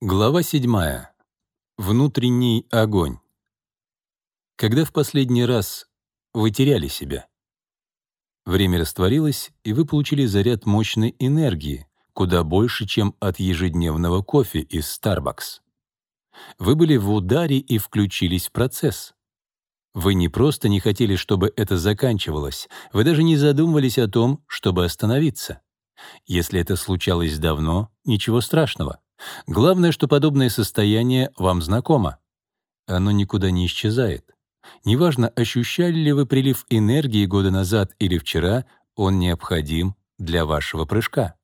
Глава 7. Внутренний огонь. Когда в последний раз вы теряли себя? Время растворилось, и вы получили заряд мощной энергии, куда больше, чем от ежедневного кофе из Starbucks. Вы были в ударе и включились в процесс. Вы не просто не хотели, чтобы это заканчивалось, вы даже не задумывались о том, чтобы остановиться. Если это случалось давно, ничего страшного. Главное, что подобное состояние вам знакомо. Оно никуда не исчезает. Неважно, ощущали ли вы прилив энергии года назад или вчера, он необходим для вашего прыжка.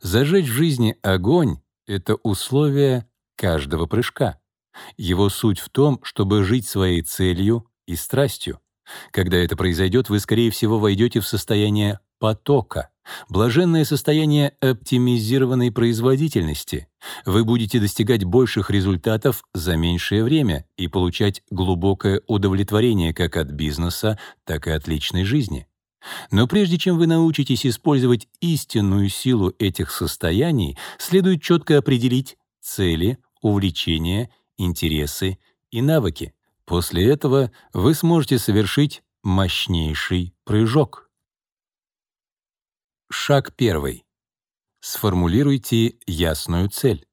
Зажечь в жизни огонь — это условие каждого прыжка. Его суть в том, чтобы жить своей целью и страстью. Когда это произойдет, вы, скорее всего, войдете в состояние потока, блаженное состояние оптимизированной производительности. Вы будете достигать больших результатов за меньшее время и получать глубокое удовлетворение как от бизнеса, так и от личной жизни. Но прежде чем вы научитесь использовать истинную силу этих состояний, следует четко определить цели, увлечения, интересы и навыки. После этого вы сможете совершить мощнейший прыжок. Шаг первый. Сформулируйте ясную цель.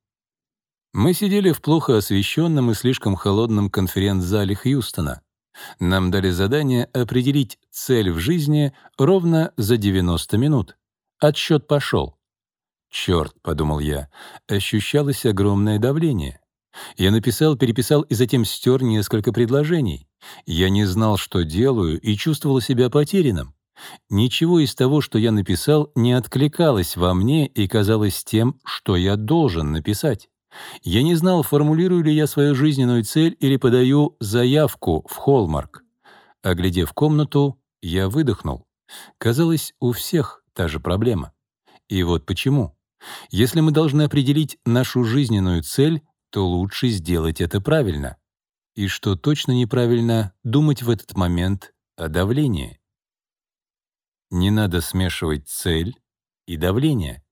Мы сидели в плохо освещенном и слишком холодном конференц-зале Хьюстона. Нам дали задание определить цель в жизни ровно за 90 минут. Отсчет пошел. «Черт», — подумал я, — ощущалось огромное давление. Я написал, переписал и затем стер несколько предложений. Я не знал, что делаю, и чувствовал себя потерянным. Ничего из того, что я написал, не откликалось во мне и казалось тем, что я должен написать. Я не знал, формулирую ли я свою жизненную цель или подаю заявку в Холмарк. Оглядев комнату, я выдохнул. Казалось, у всех та же проблема. И вот почему. Если мы должны определить нашу жизненную цель, то лучше сделать это правильно. И что точно неправильно, думать в этот момент о давлении. Не надо смешивать цель и давление.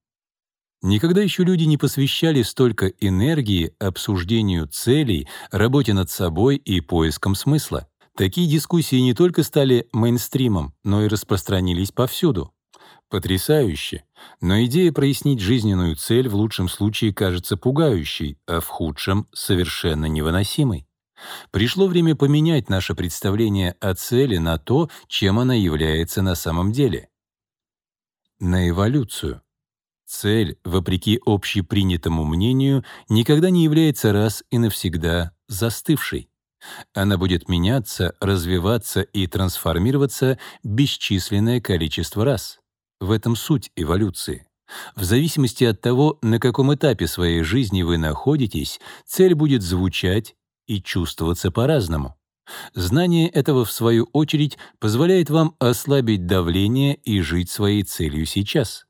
Никогда еще люди не посвящали столько энергии обсуждению целей, работе над собой и поиском смысла. Такие дискуссии не только стали мейнстримом, но и распространились повсюду. Потрясающе. Но идея прояснить жизненную цель в лучшем случае кажется пугающей, а в худшем — совершенно невыносимой. Пришло время поменять наше представление о цели на то, чем она является на самом деле. На эволюцию. Цель, вопреки общепринятому мнению, никогда не является раз и навсегда застывшей. Она будет меняться, развиваться и трансформироваться бесчисленное количество раз. В этом суть эволюции. В зависимости от того, на каком этапе своей жизни вы находитесь, цель будет звучать и чувствоваться по-разному. Знание этого, в свою очередь, позволяет вам ослабить давление и жить своей целью сейчас.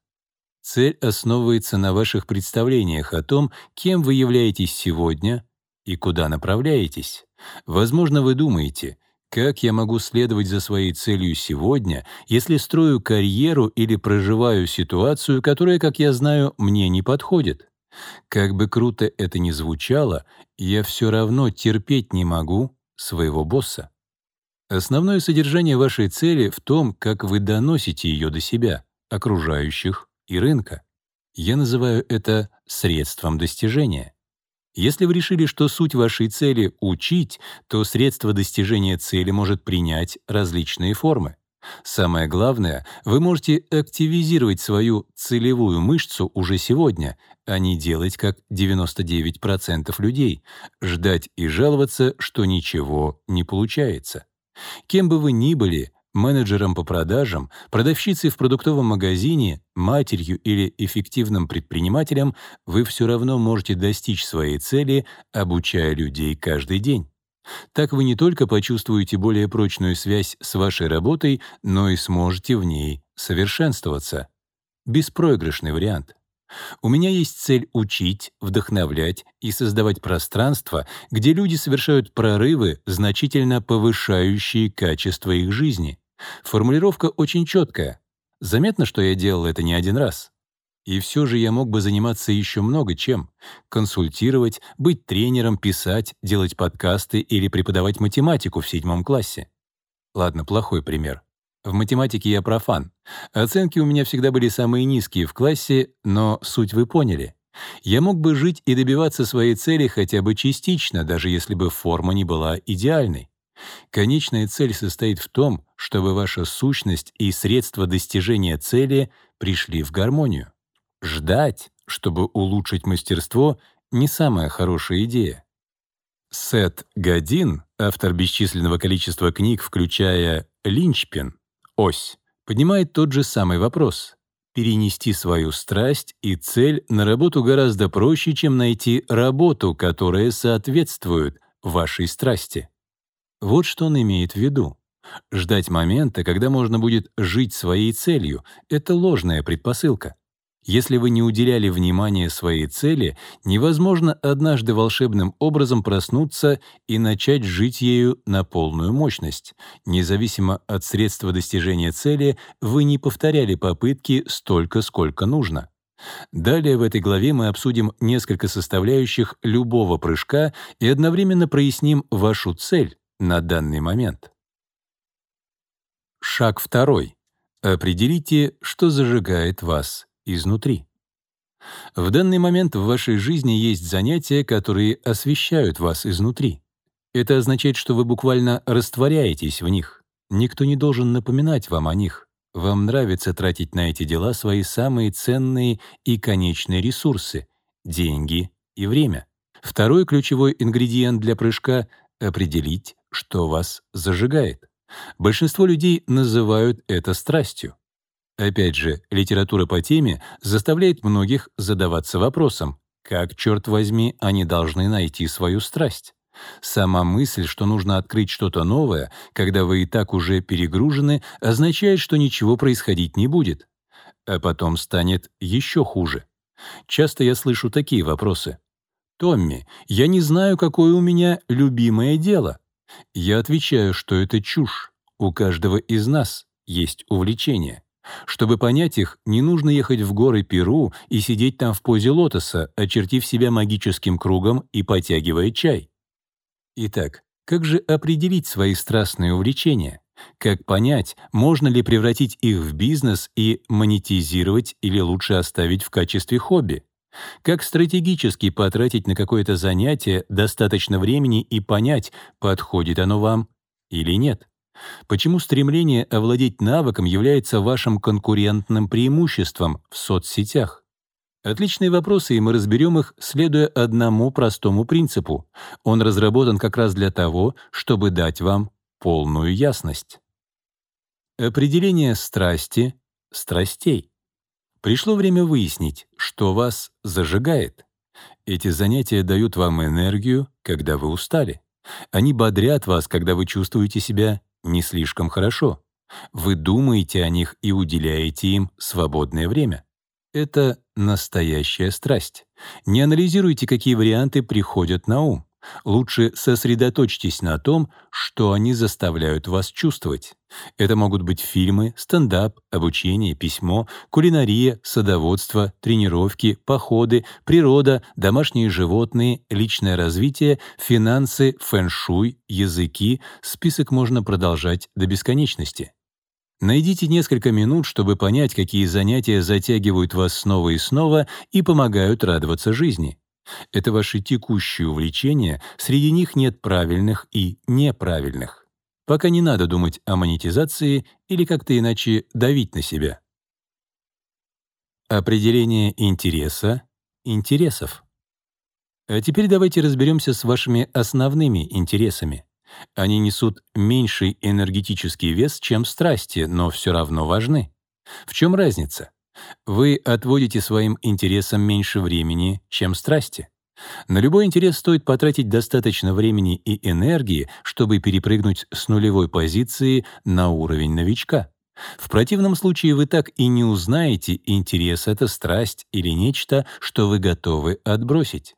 Цель основывается на ваших представлениях о том, кем вы являетесь сегодня и куда направляетесь. Возможно, вы думаете, как я могу следовать за своей целью сегодня, если строю карьеру или проживаю ситуацию, которая, как я знаю, мне не подходит? Как бы круто это ни звучало, я все равно терпеть не могу своего босса. Основное содержание вашей цели в том, как вы доносите ее до себя, окружающих и рынка. Я называю это средством достижения. Если вы решили, что суть вашей цели — учить, то средство достижения цели может принять различные формы. Самое главное, вы можете активизировать свою целевую мышцу уже сегодня, а не делать как 99% людей, ждать и жаловаться, что ничего не получается. Кем бы вы ни были, менеджером по продажам, продавщицей в продуктовом магазине, матерью или эффективным предпринимателем, вы все равно можете достичь своей цели, обучая людей каждый день. Так вы не только почувствуете более прочную связь с вашей работой, но и сможете в ней совершенствоваться. Беспроигрышный вариант. У меня есть цель учить, вдохновлять и создавать пространство, где люди совершают прорывы, значительно повышающие качество их жизни. Формулировка очень четкая. Заметно, что я делал это не один раз. И все же я мог бы заниматься еще много чем. Консультировать, быть тренером, писать, делать подкасты или преподавать математику в седьмом классе. Ладно, плохой пример. В математике я профан. Оценки у меня всегда были самые низкие в классе, но суть вы поняли. Я мог бы жить и добиваться своей цели хотя бы частично, даже если бы форма не была идеальной. Конечная цель состоит в том, чтобы ваша сущность и средства достижения цели пришли в гармонию. Ждать, чтобы улучшить мастерство, не самая хорошая идея. Сет Годин, автор бесчисленного количества книг, включая «Линчпин», «Ось», поднимает тот же самый вопрос. Перенести свою страсть и цель на работу гораздо проще, чем найти работу, которая соответствует вашей страсти. Вот что он имеет в виду. Ждать момента, когда можно будет жить своей целью — это ложная предпосылка. Если вы не уделяли внимания своей цели, невозможно однажды волшебным образом проснуться и начать жить ею на полную мощность. Независимо от средства достижения цели, вы не повторяли попытки столько, сколько нужно. Далее в этой главе мы обсудим несколько составляющих любого прыжка и одновременно проясним вашу цель на данный момент. Шаг второй. Определите, что зажигает вас изнутри. В данный момент в вашей жизни есть занятия, которые освещают вас изнутри. Это означает, что вы буквально растворяетесь в них. Никто не должен напоминать вам о них. Вам нравится тратить на эти дела свои самые ценные и конечные ресурсы — деньги и время. Второй ключевой ингредиент для прыжка — определить, что вас зажигает. Большинство людей называют это страстью. Опять же, литература по теме заставляет многих задаваться вопросом, как, черт возьми, они должны найти свою страсть. Сама мысль, что нужно открыть что-то новое, когда вы и так уже перегружены, означает, что ничего происходить не будет. А потом станет еще хуже. Часто я слышу такие вопросы. «Томми, я не знаю, какое у меня любимое дело». Я отвечаю, что это чушь. У каждого из нас есть увлечение. Чтобы понять их, не нужно ехать в горы Перу и сидеть там в позе лотоса, очертив себя магическим кругом и потягивая чай. Итак, как же определить свои страстные увлечения? Как понять, можно ли превратить их в бизнес и монетизировать или лучше оставить в качестве хобби? Как стратегически потратить на какое-то занятие достаточно времени и понять, подходит оно вам или нет? Почему стремление овладеть навыком является вашим конкурентным преимуществом в соцсетях? Отличные вопросы, и мы разберем их, следуя одному простому принципу. Он разработан как раз для того, чтобы дать вам полную ясность. Определение страсти, страстей. Пришло время выяснить, что вас зажигает. Эти занятия дают вам энергию, когда вы устали. Они бодрят вас, когда вы чувствуете себя не слишком хорошо. Вы думаете о них и уделяете им свободное время. Это настоящая страсть. Не анализируйте, какие варианты приходят на ум. Лучше сосредоточьтесь на том, что они заставляют вас чувствовать. Это могут быть фильмы, стендап, обучение, письмо, кулинария, садоводство, тренировки, походы, природа, домашние животные, личное развитие, финансы, фэн-шуй, языки. Список можно продолжать до бесконечности. Найдите несколько минут, чтобы понять, какие занятия затягивают вас снова и снова и помогают радоваться жизни. Это ваши текущие увлечения, среди них нет правильных и неправильных. Пока не надо думать о монетизации или как-то иначе давить на себя. Определение интереса, интересов. А теперь давайте разберемся с вашими основными интересами. Они несут меньший энергетический вес, чем страсти, но все равно важны. В чем разница? Вы отводите своим интересам меньше времени, чем страсти. На любой интерес стоит потратить достаточно времени и энергии, чтобы перепрыгнуть с нулевой позиции на уровень новичка. В противном случае вы так и не узнаете, интерес — это страсть или нечто, что вы готовы отбросить.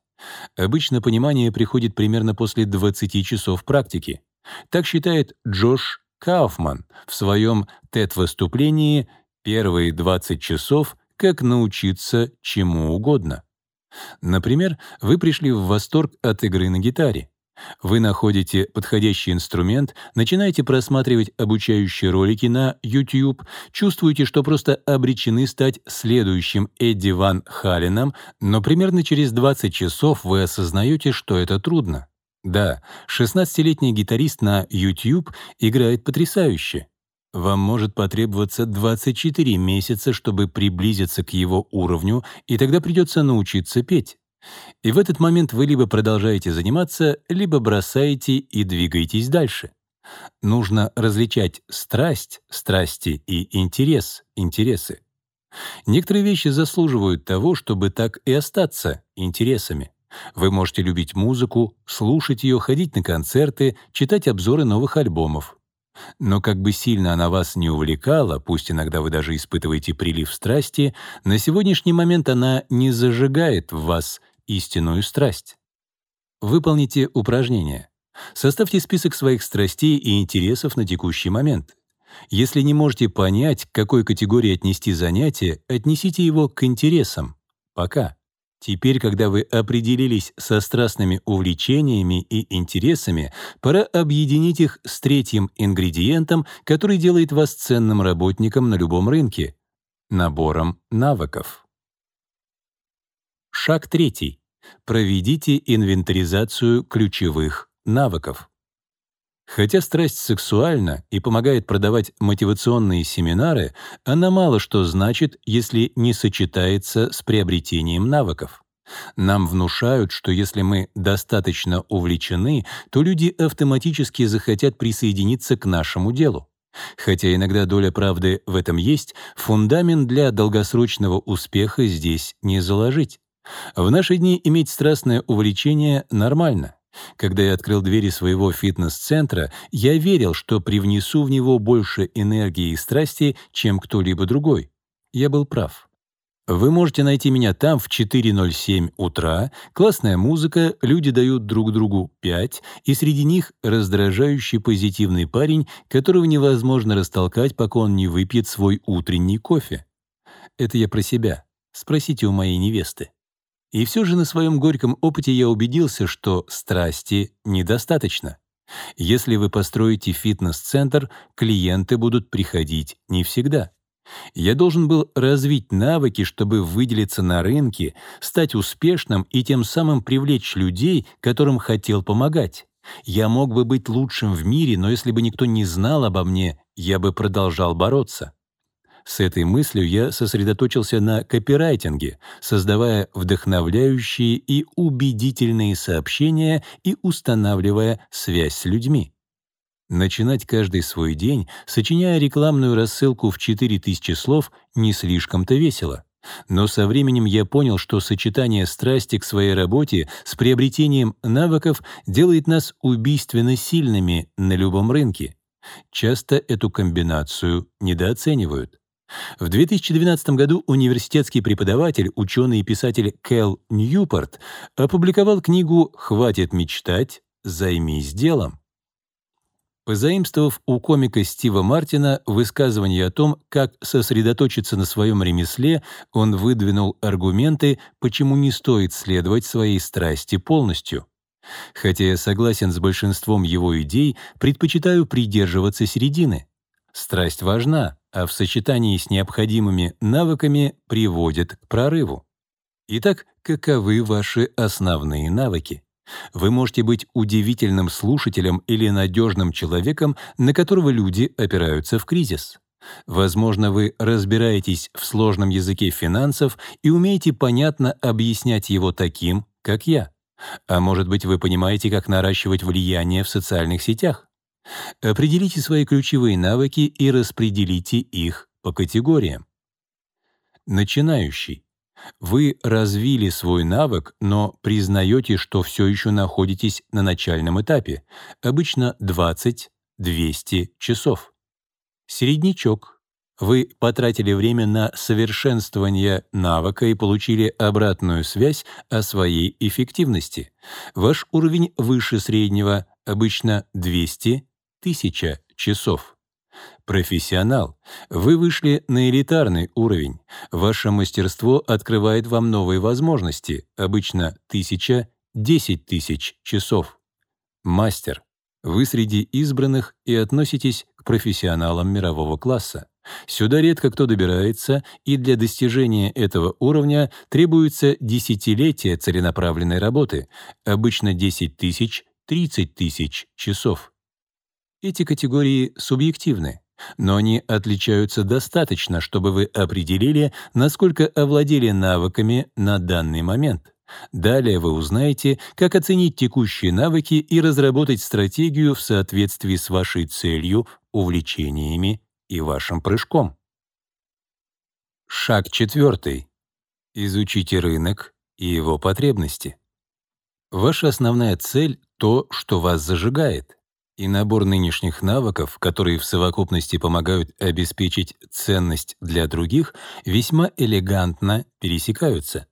Обычно понимание приходит примерно после 20 часов практики. Так считает Джош Кауфман в своем TED-выступлении «Первые 20 часов как научиться чему угодно. Например, вы пришли в восторг от игры на гитаре. Вы находите подходящий инструмент, начинаете просматривать обучающие ролики на YouTube, чувствуете, что просто обречены стать следующим Эдди Ван Халленом, но примерно через 20 часов вы осознаете, что это трудно. Да, 16-летний гитарист на YouTube играет потрясающе. Вам может потребоваться 24 месяца, чтобы приблизиться к его уровню, и тогда придется научиться петь. И в этот момент вы либо продолжаете заниматься, либо бросаете и двигаетесь дальше. Нужно различать страсть, страсти и интерес, интересы. Некоторые вещи заслуживают того, чтобы так и остаться интересами. Вы можете любить музыку, слушать ее, ходить на концерты, читать обзоры новых альбомов. Но как бы сильно она вас не увлекала, пусть иногда вы даже испытываете прилив страсти, на сегодняшний момент она не зажигает в вас истинную страсть. Выполните упражнение. Составьте список своих страстей и интересов на текущий момент. Если не можете понять, к какой категории отнести занятие, отнесите его к интересам. Пока. Теперь, когда вы определились со страстными увлечениями и интересами, пора объединить их с третьим ингредиентом, который делает вас ценным работником на любом рынке — набором навыков. Шаг третий. Проведите инвентаризацию ключевых навыков. Хотя страсть сексуальна и помогает продавать мотивационные семинары, она мало что значит, если не сочетается с приобретением навыков. Нам внушают, что если мы достаточно увлечены, то люди автоматически захотят присоединиться к нашему делу. Хотя иногда доля правды в этом есть, фундамент для долгосрочного успеха здесь не заложить. В наши дни иметь страстное увлечение нормально. Когда я открыл двери своего фитнес-центра, я верил, что привнесу в него больше энергии и страсти, чем кто-либо другой. Я был прав. Вы можете найти меня там в 4.07 утра, классная музыка, люди дают друг другу 5, и среди них раздражающий позитивный парень, которого невозможно растолкать, пока он не выпьет свой утренний кофе. Это я про себя. Спросите у моей невесты. И все же на своем горьком опыте я убедился, что страсти недостаточно. Если вы построите фитнес-центр, клиенты будут приходить не всегда. Я должен был развить навыки, чтобы выделиться на рынке, стать успешным и тем самым привлечь людей, которым хотел помогать. Я мог бы быть лучшим в мире, но если бы никто не знал обо мне, я бы продолжал бороться. С этой мыслью я сосредоточился на копирайтинге, создавая вдохновляющие и убедительные сообщения и устанавливая связь с людьми. Начинать каждый свой день, сочиняя рекламную рассылку в 4000 слов, не слишком-то весело. Но со временем я понял, что сочетание страсти к своей работе с приобретением навыков делает нас убийственно сильными на любом рынке. Часто эту комбинацию недооценивают. В 2012 году университетский преподаватель, ученый и писатель Кэл Ньюпорт опубликовал книгу «Хватит мечтать, займись делом». Позаимствовав у комика Стива Мартина высказывание о том, как сосредоточиться на своем ремесле, он выдвинул аргументы, почему не стоит следовать своей страсти полностью. Хотя я согласен с большинством его идей, предпочитаю придерживаться середины. Страсть важна, а в сочетании с необходимыми навыками приводит к прорыву. Итак, каковы ваши основные навыки? Вы можете быть удивительным слушателем или надежным человеком, на которого люди опираются в кризис. Возможно, вы разбираетесь в сложном языке финансов и умеете понятно объяснять его таким, как я. А может быть, вы понимаете, как наращивать влияние в социальных сетях. Определите свои ключевые навыки и распределите их по категориям. Начинающий. Вы развили свой навык, но признаете, что все еще находитесь на начальном этапе, обычно 20-200 часов. Середнячок. Вы потратили время на совершенствование навыка и получили обратную связь о своей эффективности. Ваш уровень выше среднего, обычно 200 тысяча часов. Профессионал. Вы вышли на элитарный уровень. Ваше мастерство открывает вам новые возможности, обычно тысяча, десять тысяч часов. Мастер. Вы среди избранных и относитесь к профессионалам мирового класса. Сюда редко кто добирается, и для достижения этого уровня требуется десятилетия целенаправленной работы, обычно 10 тысяч, 30 тысяч часов. Эти категории субъективны, но они отличаются достаточно, чтобы вы определили, насколько овладели навыками на данный момент. Далее вы узнаете, как оценить текущие навыки и разработать стратегию в соответствии с вашей целью, увлечениями и вашим прыжком. Шаг четвертый. Изучите рынок и его потребности. Ваша основная цель — то, что вас зажигает. И набор нынешних навыков, которые в совокупности помогают обеспечить ценность для других, весьма элегантно пересекаются.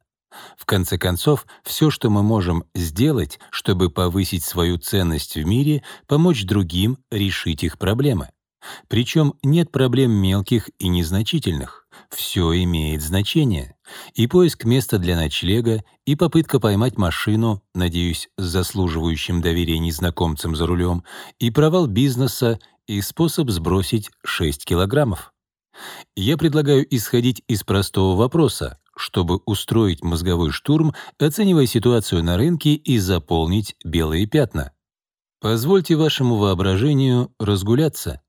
В конце концов, все, что мы можем сделать, чтобы повысить свою ценность в мире, помочь другим решить их проблемы. Причем нет проблем мелких и незначительных. Все имеет значение. И поиск места для ночлега, и попытка поймать машину, надеюсь, с заслуживающим доверия незнакомцем за рулем, и провал бизнеса, и способ сбросить 6 килограммов. Я предлагаю исходить из простого вопроса, чтобы устроить мозговой штурм, оценивая ситуацию на рынке и заполнить белые пятна. Позвольте вашему воображению разгуляться.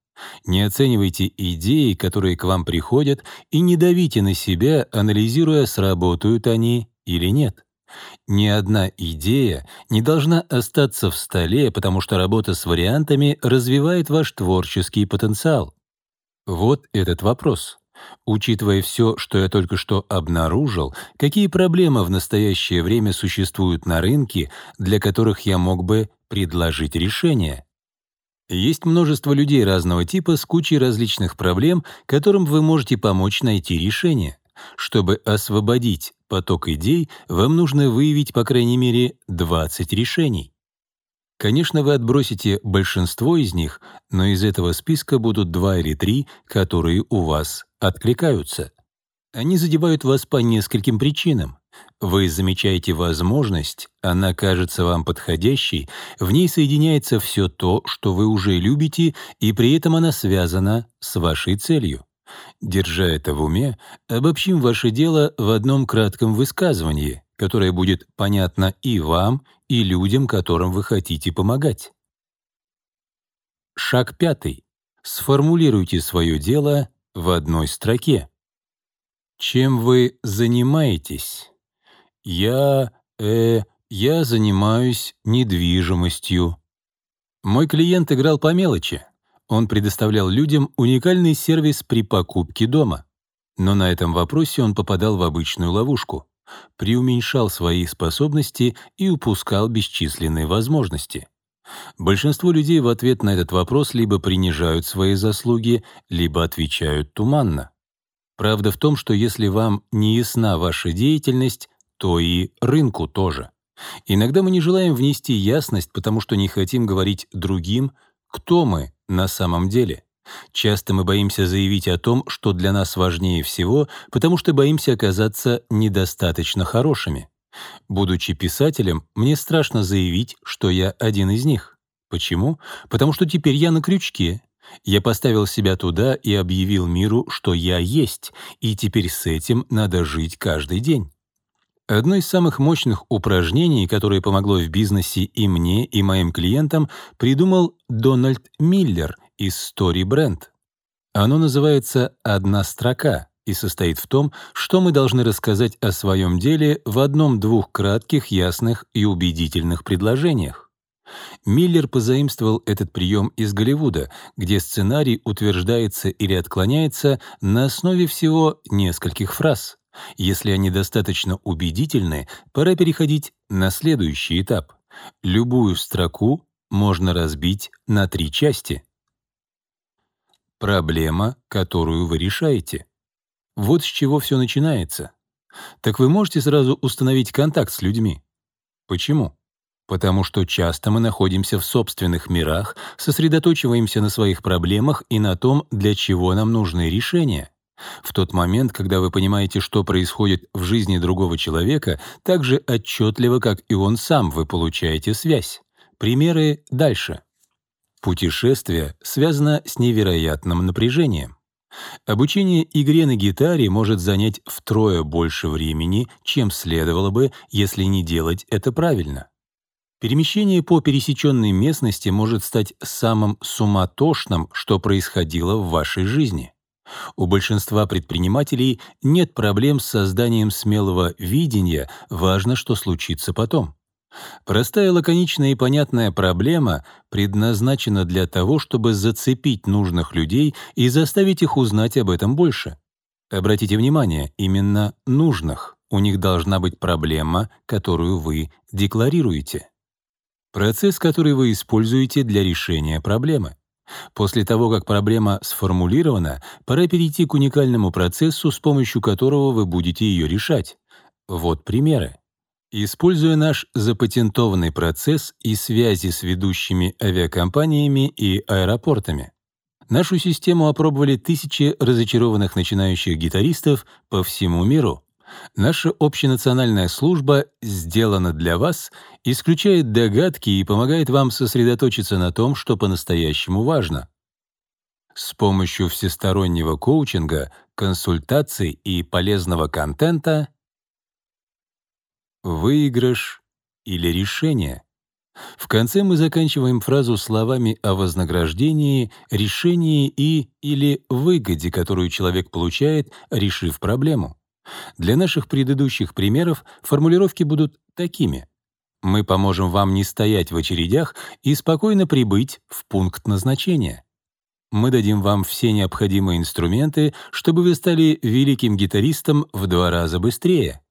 Не оценивайте идеи, которые к вам приходят, и не давите на себя, анализируя, сработают они или нет. Ни одна идея не должна остаться в столе, потому что работа с вариантами развивает ваш творческий потенциал. Вот этот вопрос. Учитывая все, что я только что обнаружил, какие проблемы в настоящее время существуют на рынке, для которых я мог бы предложить решение? Есть множество людей разного типа с кучей различных проблем, которым вы можете помочь найти решение. Чтобы освободить поток идей, вам нужно выявить, по крайней мере, 20 решений. Конечно, вы отбросите большинство из них, но из этого списка будут два или три, которые у вас откликаются. Они задевают вас по нескольким причинам. Вы замечаете возможность, она кажется вам подходящей, в ней соединяется все то, что вы уже любите, и при этом она связана с вашей целью. Держа это в уме, обобщим ваше дело в одном кратком высказывании, которое будет понятно и вам, и людям, которым вы хотите помогать. Шаг пятый. Сформулируйте свое дело в одной строке. Чем вы занимаетесь? Я, э, я занимаюсь недвижимостью. Мой клиент играл по мелочи. Он предоставлял людям уникальный сервис при покупке дома. Но на этом вопросе он попадал в обычную ловушку. Преуменьшал свои способности и упускал бесчисленные возможности. Большинство людей в ответ на этот вопрос либо принижают свои заслуги, либо отвечают туманно. Правда в том, что если вам не ясна ваша деятельность, то и рынку тоже. Иногда мы не желаем внести ясность, потому что не хотим говорить другим, кто мы на самом деле. Часто мы боимся заявить о том, что для нас важнее всего, потому что боимся оказаться недостаточно хорошими. Будучи писателем, мне страшно заявить, что я один из них. Почему? Потому что теперь я на крючке. Я поставил себя туда и объявил миру, что я есть, и теперь с этим надо жить каждый день. Одно из самых мощных упражнений, которое помогло в бизнесе и мне, и моим клиентам, придумал Дональд Миллер из Story Brand. Оно называется «Одна строка», и состоит в том, что мы должны рассказать о своем деле в одном-двух кратких, ясных и убедительных предложениях. Миллер позаимствовал этот прием из Голливуда, где сценарий утверждается или отклоняется на основе всего нескольких фраз. Если они достаточно убедительны, пора переходить на следующий этап. Любую строку можно разбить на три части. Проблема, которую вы решаете. Вот с чего все начинается. Так вы можете сразу установить контакт с людьми. Почему? потому что часто мы находимся в собственных мирах, сосредоточиваемся на своих проблемах и на том, для чего нам нужны решения. В тот момент, когда вы понимаете, что происходит в жизни другого человека, так же отчетливо, как и он сам, вы получаете связь. Примеры дальше. Путешествие связано с невероятным напряжением. Обучение игре на гитаре может занять втрое больше времени, чем следовало бы, если не делать это правильно. Перемещение по пересеченной местности может стать самым суматошным, что происходило в вашей жизни. У большинства предпринимателей нет проблем с созданием смелого видения, важно, что случится потом. Простая, лаконичная и понятная проблема предназначена для того, чтобы зацепить нужных людей и заставить их узнать об этом больше. Обратите внимание, именно нужных. У них должна быть проблема, которую вы декларируете. Процесс, который вы используете для решения проблемы. После того, как проблема сформулирована, пора перейти к уникальному процессу, с помощью которого вы будете ее решать. Вот примеры. Используя наш запатентованный процесс и связи с ведущими авиакомпаниями и аэропортами, нашу систему опробовали тысячи разочарованных начинающих гитаристов по всему миру. Наша общенациональная служба сделана для вас, исключает догадки и помогает вам сосредоточиться на том, что по-настоящему важно. С помощью всестороннего коучинга, консультаций и полезного контента выигрыш или решение. В конце мы заканчиваем фразу словами о вознаграждении, решении и или выгоде, которую человек получает, решив проблему. Для наших предыдущих примеров формулировки будут такими. Мы поможем вам не стоять в очередях и спокойно прибыть в пункт назначения. Мы дадим вам все необходимые инструменты, чтобы вы стали великим гитаристом в два раза быстрее.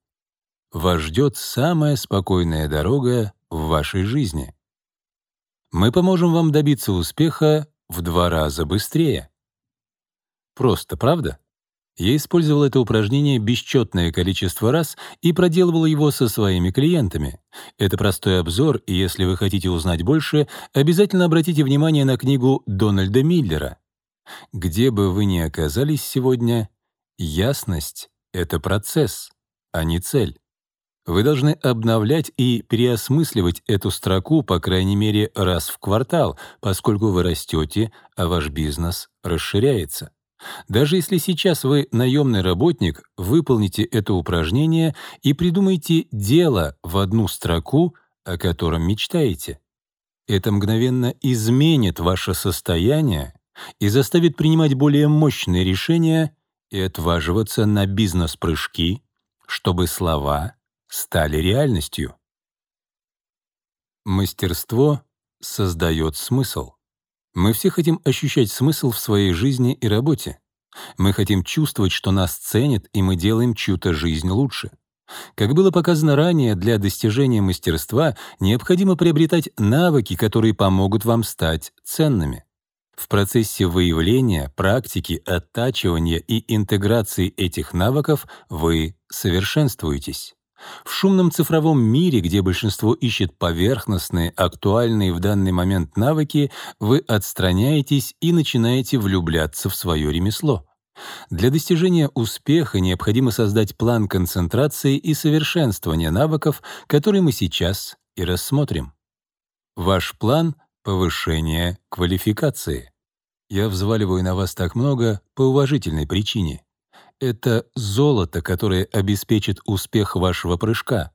Вас ждет самая спокойная дорога в вашей жизни. Мы поможем вам добиться успеха в два раза быстрее. Просто, правда? Я использовал это упражнение бесчетное количество раз и проделывал его со своими клиентами. Это простой обзор, и если вы хотите узнать больше, обязательно обратите внимание на книгу Дональда Миллера. Где бы вы ни оказались сегодня, ясность — это процесс, а не цель. Вы должны обновлять и переосмысливать эту строку, по крайней мере, раз в квартал, поскольку вы растете, а ваш бизнес расширяется. Даже если сейчас вы наемный работник, выполните это упражнение и придумайте дело в одну строку, о котором мечтаете. Это мгновенно изменит ваше состояние и заставит принимать более мощные решения и отваживаться на бизнес-прыжки, чтобы слова стали реальностью. Мастерство создает смысл. Мы все хотим ощущать смысл в своей жизни и работе. Мы хотим чувствовать, что нас ценят, и мы делаем чью-то жизнь лучше. Как было показано ранее, для достижения мастерства необходимо приобретать навыки, которые помогут вам стать ценными. В процессе выявления, практики, оттачивания и интеграции этих навыков вы совершенствуетесь. В шумном цифровом мире, где большинство ищет поверхностные, актуальные в данный момент навыки, вы отстраняетесь и начинаете влюбляться в свое ремесло. Для достижения успеха необходимо создать план концентрации и совершенствования навыков, который мы сейчас и рассмотрим. Ваш план — повышение квалификации. Я взваливаю на вас так много по уважительной причине. Это золото, которое обеспечит успех вашего прыжка.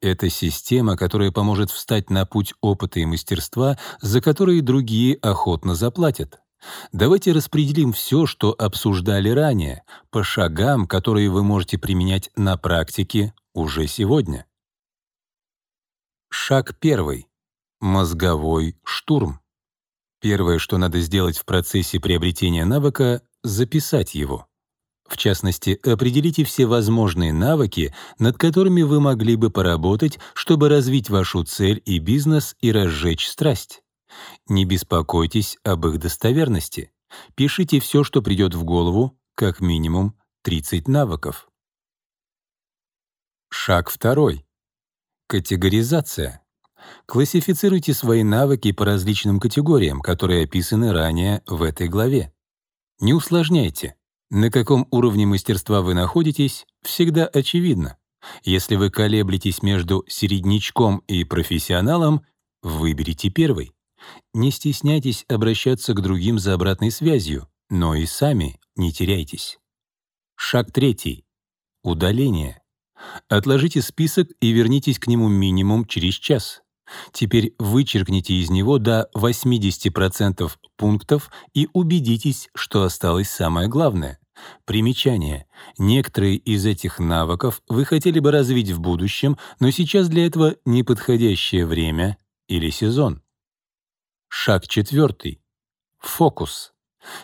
Это система, которая поможет встать на путь опыта и мастерства, за которые другие охотно заплатят. Давайте распределим все, что обсуждали ранее, по шагам, которые вы можете применять на практике уже сегодня. Шаг первый. Мозговой штурм. Первое, что надо сделать в процессе приобретения навыка — записать его. В частности, определите все возможные навыки, над которыми вы могли бы поработать, чтобы развить вашу цель и бизнес и разжечь страсть. Не беспокойтесь об их достоверности. Пишите все, что придет в голову, как минимум 30 навыков. Шаг второй. Категоризация. Классифицируйте свои навыки по различным категориям, которые описаны ранее в этой главе. Не усложняйте. На каком уровне мастерства вы находитесь, всегда очевидно. Если вы колеблетесь между середнячком и профессионалом, выберите первый. Не стесняйтесь обращаться к другим за обратной связью, но и сами не теряйтесь. Шаг третий. Удаление. Отложите список и вернитесь к нему минимум через час. Теперь вычеркните из него до 80% пунктов и убедитесь, что осталось самое главное. Примечание. Некоторые из этих навыков вы хотели бы развить в будущем, но сейчас для этого неподходящее время или сезон. Шаг четвертый. Фокус.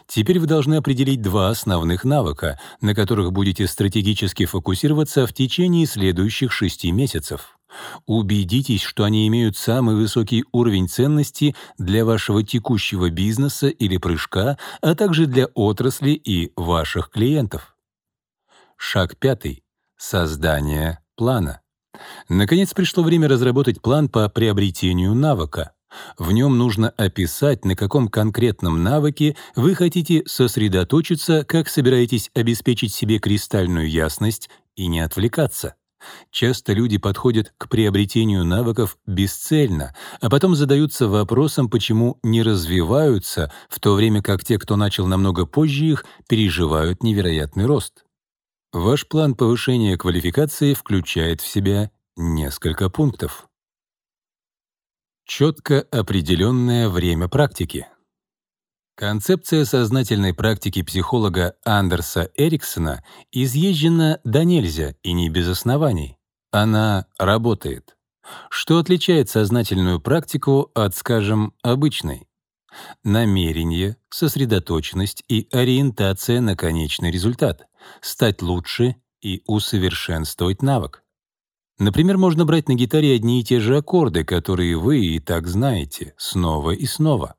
Теперь вы должны определить два основных навыка, на которых будете стратегически фокусироваться в течение следующих шести месяцев. Убедитесь, что они имеют самый высокий уровень ценности для вашего текущего бизнеса или прыжка, а также для отрасли и ваших клиентов. Шаг пятый. Создание плана. Наконец пришло время разработать план по приобретению навыка. В нем нужно описать, на каком конкретном навыке вы хотите сосредоточиться, как собираетесь обеспечить себе кристальную ясность и не отвлекаться. Часто люди подходят к приобретению навыков бесцельно, а потом задаются вопросом, почему не развиваются, в то время как те, кто начал намного позже их, переживают невероятный рост. Ваш план повышения квалификации включает в себя несколько пунктов. Четко определенное время практики. Концепция сознательной практики психолога Андерса Эриксона изъезжена до нельзя и не без оснований. Она работает. Что отличает сознательную практику от, скажем, обычной? Намерение, сосредоточенность и ориентация на конечный результат — стать лучше и усовершенствовать навык. Например, можно брать на гитаре одни и те же аккорды, которые вы и так знаете, снова и снова.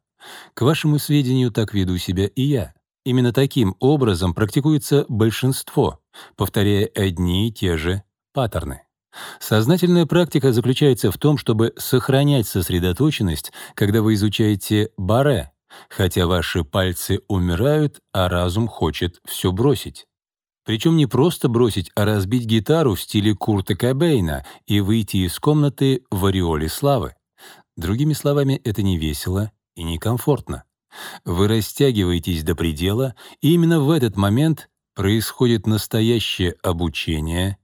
К вашему сведению, так веду себя и я. Именно таким образом практикуется большинство, повторяя одни и те же паттерны. Сознательная практика заключается в том, чтобы сохранять сосредоточенность, когда вы изучаете баре, хотя ваши пальцы умирают, а разум хочет все бросить. Причем не просто бросить, а разбить гитару в стиле Курта Кобейна и выйти из комнаты в ореоле славы. Другими словами, это не весело и некомфортно. Вы растягиваетесь до предела, и именно в этот момент происходит настоящее обучение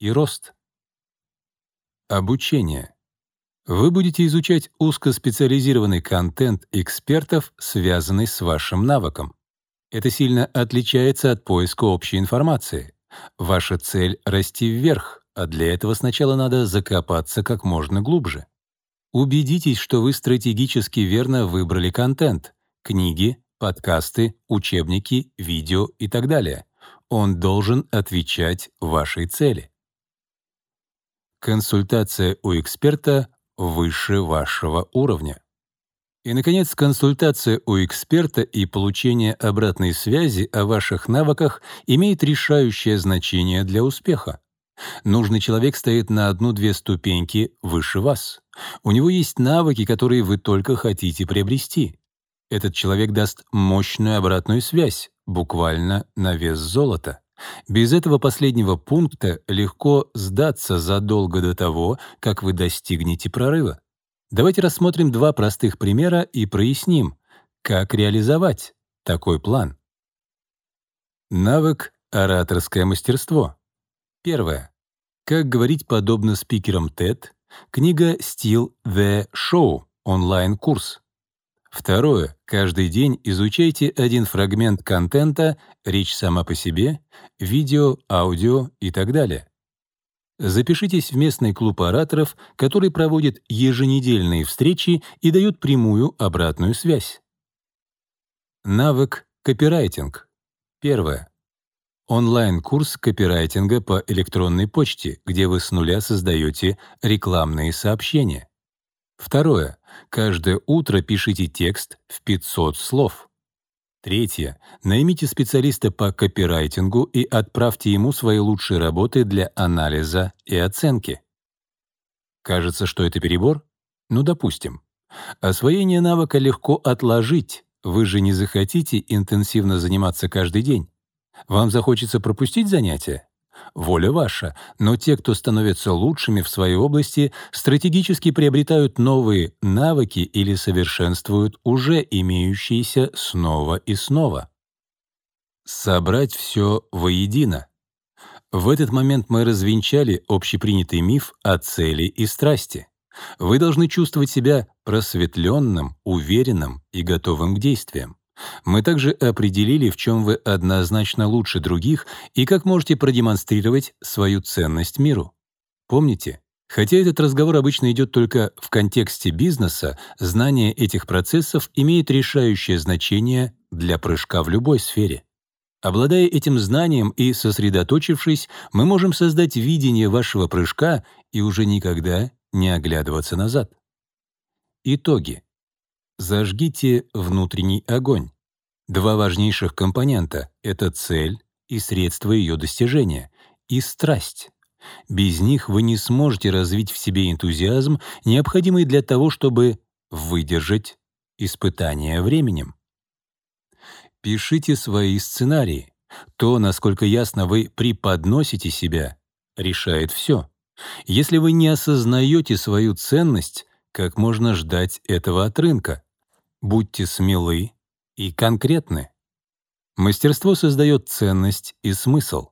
и рост. Обучение. Вы будете изучать узкоспециализированный контент экспертов, связанный с вашим навыком. Это сильно отличается от поиска общей информации. Ваша цель — расти вверх, а для этого сначала надо закопаться как можно глубже. Убедитесь, что вы стратегически верно выбрали контент — книги, подкасты, учебники, видео и так далее. Он должен отвечать вашей цели. Консультация у эксперта выше вашего уровня. И, наконец, консультация у эксперта и получение обратной связи о ваших навыках имеет решающее значение для успеха. Нужный человек стоит на одну-две ступеньки выше вас. У него есть навыки, которые вы только хотите приобрести. Этот человек даст мощную обратную связь, буквально на вес золота. Без этого последнего пункта легко сдаться задолго до того, как вы достигнете прорыва. Давайте рассмотрим два простых примера и проясним, как реализовать такой план. Навык «Ораторское мастерство». Первое. Как говорить подобно спикерам TED. Книга «Стил The Show» онлайн-курс. Второе. Каждый день изучайте один фрагмент контента, речь сама по себе, видео, аудио и так далее. Запишитесь в местный клуб ораторов, который проводит еженедельные встречи и дает прямую обратную связь. Навык копирайтинг. Первое. Онлайн-курс копирайтинга по электронной почте, где вы с нуля создаете рекламные сообщения. Второе. Каждое утро пишите текст в 500 слов. Третье. Наймите специалиста по копирайтингу и отправьте ему свои лучшие работы для анализа и оценки. Кажется, что это перебор? Ну, допустим, освоение навыка легко отложить, вы же не захотите интенсивно заниматься каждый день. Вам захочется пропустить занятия? Воля ваша, но те, кто становятся лучшими в своей области, стратегически приобретают новые навыки или совершенствуют уже имеющиеся снова и снова. Собрать все воедино. В этот момент мы развенчали общепринятый миф о цели и страсти. Вы должны чувствовать себя просветленным, уверенным и готовым к действиям. Мы также определили, в чем вы однозначно лучше других и как можете продемонстрировать свою ценность миру. Помните, хотя этот разговор обычно идет только в контексте бизнеса, знание этих процессов имеет решающее значение для прыжка в любой сфере. Обладая этим знанием и сосредоточившись, мы можем создать видение вашего прыжка и уже никогда не оглядываться назад. Итоги. Зажгите внутренний огонь. Два важнейших компонента — это цель и средства ее достижения, и страсть. Без них вы не сможете развить в себе энтузиазм, необходимый для того, чтобы выдержать испытания временем. Пишите свои сценарии. То, насколько ясно вы преподносите себя, решает все. Если вы не осознаете свою ценность, как можно ждать этого от рынка? Будьте смелы и конкретны. Мастерство создает ценность и смысл.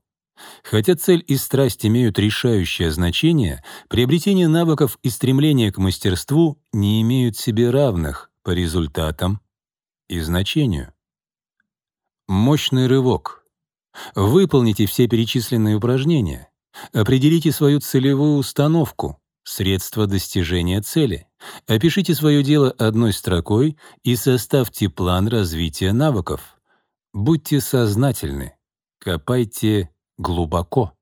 Хотя цель и страсть имеют решающее значение, приобретение навыков и стремление к мастерству не имеют себе равных по результатам и значению. Мощный рывок. Выполните все перечисленные упражнения. Определите свою целевую установку, средства достижения цели. Опишите свое дело одной строкой и составьте план развития навыков. Будьте сознательны, копайте глубоко.